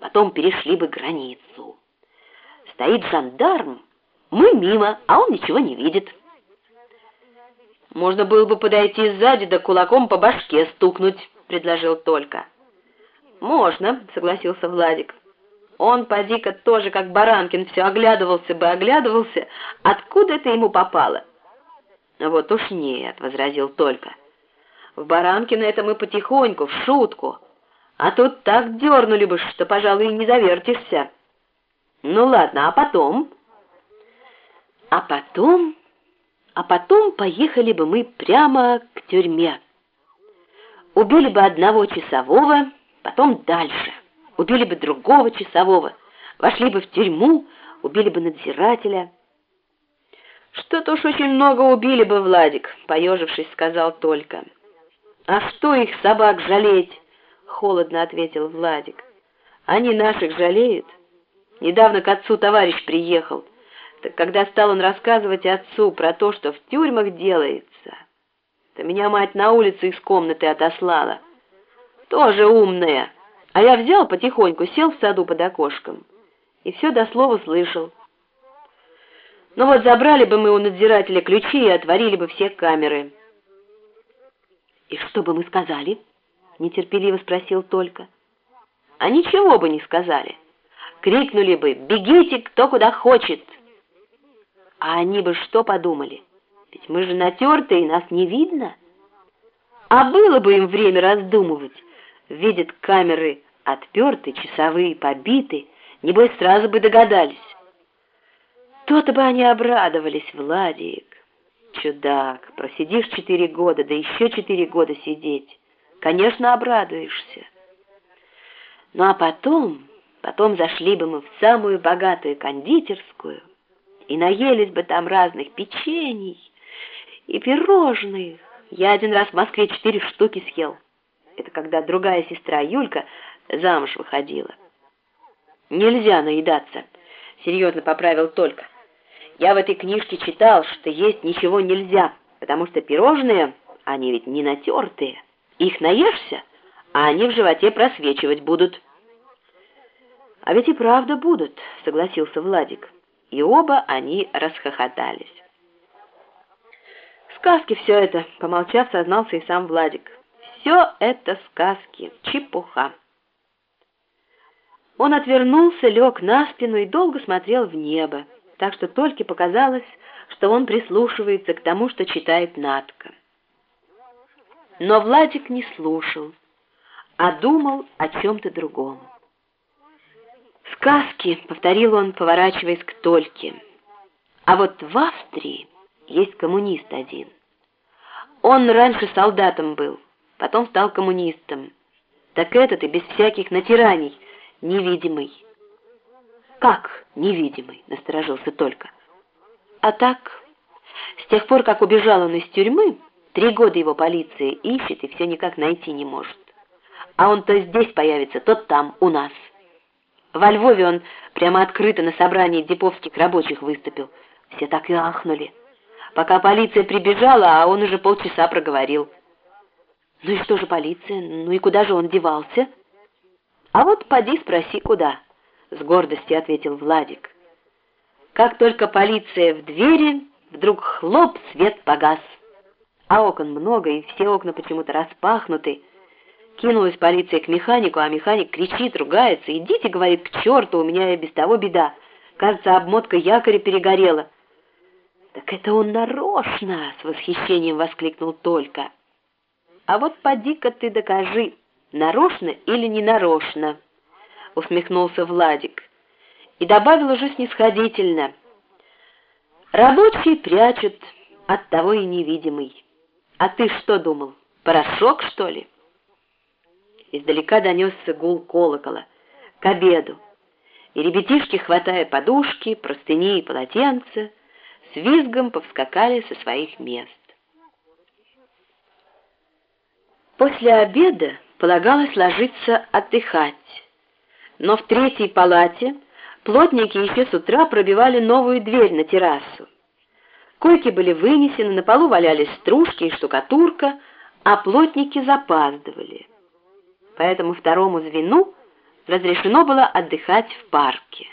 потом перешли бы границу. Стоит жандарм, мы мимо, а он ничего не видит. Можно было бы подойти сзади да кулаком по башке стукнуть, предложил Только. Можно, согласился Владик. Он, поди-ка, тоже, как Баранкин, все оглядывался бы, оглядывался. Откуда это ему попало? Вот уж нет, возразил Только. В Баранкина это мы потихоньку, в шутку. А тут так дернули бы, что, пожалуй, не завертишься. Ну ладно, а потом? А потом... А потом поехали бы мы прямо к тюрьме. Убили бы одного часового, потом дальше. Убили бы другого часового, вошли бы в тюрьму, убили бы надзирателя. Что-то уж очень много убили бы, Владик, поежившись, сказал только. А что их собак жалеть? Холодно ответил Владик. Они наших жалеют. Недавно к отцу товарищ приехал. Так когда стал он рассказывать отцу про то, что в тюрьмах делается, то меня мать на улице из комнаты отослала. Тоже умная. А я взял потихоньку, сел в саду под окошком и все до слова слышал. Ну вот забрали бы мы у надзирателя ключи и отворили бы все камеры. «И что бы мы сказали?» — нетерпеливо спросил Только. «А ничего бы не сказали. Крикнули бы «Бегите, кто куда хочет!» А они бы что подумали? Ведь мы же натертые, нас не видно. А было бы им время раздумывать. Видят камеры отперты, часовые побиты, небось сразу бы догадались. То-то бы они обрадовались, Владик. Чудак, просидишь четыре года, да еще четыре года сидеть. Конечно, обрадуешься. Ну а потом, потом зашли бы мы в самую богатую кондитерскую, и наелись бы там разных печений и пирожных. Я один раз в Москве четыре штуки съел. Это когда другая сестра Юлька замуж выходила. Нельзя наедаться, серьезно поправил только. Я в этой книжке читал, что есть ничего нельзя, потому что пирожные, они ведь не натертые. Их наешься, а они в животе просвечивать будут. А ведь и правда будут, согласился Владик и оба они расхохотались. «Сказки все это», — помолчав, сознался и сам Владик. «Все это сказки, чепуха». Он отвернулся, лег на спину и долго смотрел в небо, так что только показалось, что он прислушивается к тому, что читает Натка. Но Владик не слушал, а думал о чем-то другом. «Сказки», — повторил он, поворачиваясь к Тольке. «А вот в Австрии есть коммунист один. Он раньше солдатом был, потом стал коммунистом. Так этот и без всяких натираний, невидимый». «Как невидимый?» — насторожился Толька. «А так, с тех пор, как убежал он из тюрьмы, три года его полиция ищет и все никак найти не может. А он то здесь появится, то там, у нас». Во Львове он прямо открыто на собрании деповских рабочих выступил. Все так и ахнули. Пока полиция прибежала, а он уже полчаса проговорил. Ну и что же полиция? Ну и куда же он девался? А вот поди спроси, куда, с гордостью ответил Владик. Как только полиция в двери, вдруг хлоп, свет погас. А окон много, и все окна почему-то распахнуты. Кинулась полиция к механику, а механик кричит, ругается. «Идите, — говорит, — к черту, у меня и без того беда. Кажется, обмотка якоря перегорела». «Так это он нарочно!» — с восхищением воскликнул Только. «А вот поди-ка ты докажи, нарочно или не нарочно!» — усмехнулся Владик. И добавил уже снисходительно. «Рабочие прячут, от того и невидимый. А ты что думал, порошок, что ли?» Издалека донесся гул колокола. К обеду. И ребятишки, хватая подушки, простыни и полотенца, с визгом повскакали со своих мест. После обеда полагалось ложиться отдыхать, но в третьей палате плотники еще с утра пробивали новую дверь на террасу. Койки были вынесены, на полу валялись стружки и штукатурка, а плотники запаздывали. Поэтому второму звену разрешено было отдыхать в парке.